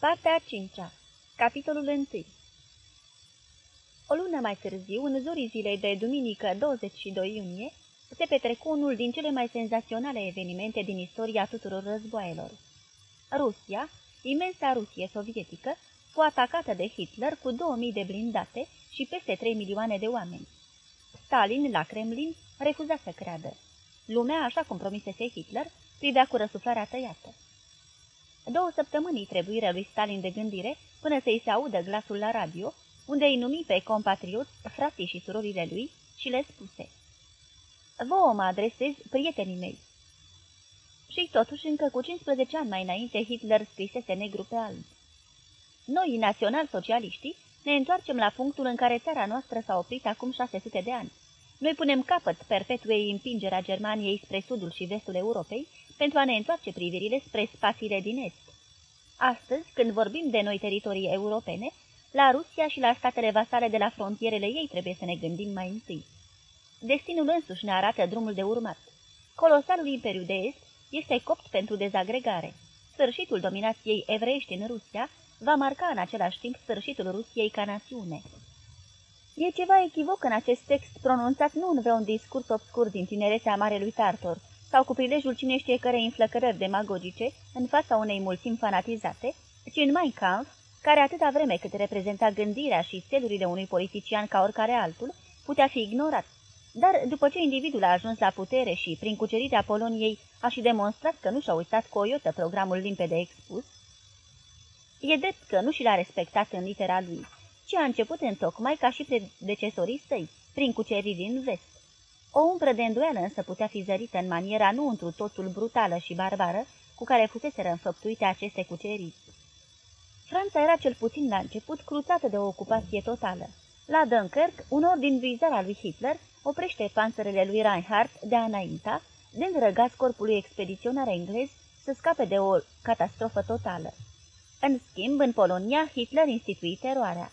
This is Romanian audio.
Partea 5 Capitolul 1 O lună mai târziu, în zurii zilei de duminică 22 iunie, se petrecu unul din cele mai senzaționale evenimente din istoria tuturor războaielor. Rusia, imensa Rusie sovietică, fu atacată de Hitler cu 2000 de blindate și peste 3 milioane de oameni. Stalin, la Kremlin, refuza să creadă. Lumea, așa cum promisese Hitler, privea cu răsuflarea tăiată. Două săptămâni trebuire lui Stalin de gândire până să-i se audă glasul la radio, unde îi numi pe compatrioți, frații și surorile lui și le spuse Vă mă adresez prietenii mei. Și totuși, încă cu 15 ani mai înainte, Hitler scrisese negru pe alb. Noi, național-socialiștii, ne întoarcem la punctul în care țara noastră s-a oprit acum 600 de ani. Noi punem capăt perpetuei împingerea Germaniei spre sudul și vestul Europei pentru a ne întoarce privirile spre spațiile din est. Astăzi, când vorbim de noi teritorii europene, la Rusia și la statele vasale de la frontierele ei trebuie să ne gândim mai întâi. Destinul însuși ne arată drumul de urmat. Colosalul Imperiu de Est este copt pentru dezagregare. Sfârșitul dominației evreiești în Rusia va marca în același timp sfârșitul Rusiei ca națiune. E ceva echivoc în acest text pronunțat nu în vreun discurs obscur din tinerețea Marelui Tartor, sau cu prilejul cine știe care înflăcărări demagogice în fața unei mulțimi fanatizate, ci în Mein Kampf, care atâta vreme cât reprezenta gândirea și țelurile unui politician ca oricare altul, putea fi ignorat. Dar după ce individul a ajuns la putere și, prin cucerirea Poloniei, a și demonstrat că nu și-a uitat cu o iotă programul limpede expus, e drept că nu și l-a respectat în litera lui, ci a început întocmai ca și predecesorii săi, prin cuceriri în vest. O umbră de îndoială însă putea fi zărită în maniera nu întru totul brutală și barbară cu care fusese înfăptuite aceste cuceriri. Franța era cel puțin la început cruțată de o ocupație totală. La Dunkirk, un ordin vizar al lui Hitler oprește panțărele lui Reinhardt de a înainta, dând răgaz corpului expediționar englez să scape de o catastrofă totală. În schimb, în Polonia, Hitler institui teroarea.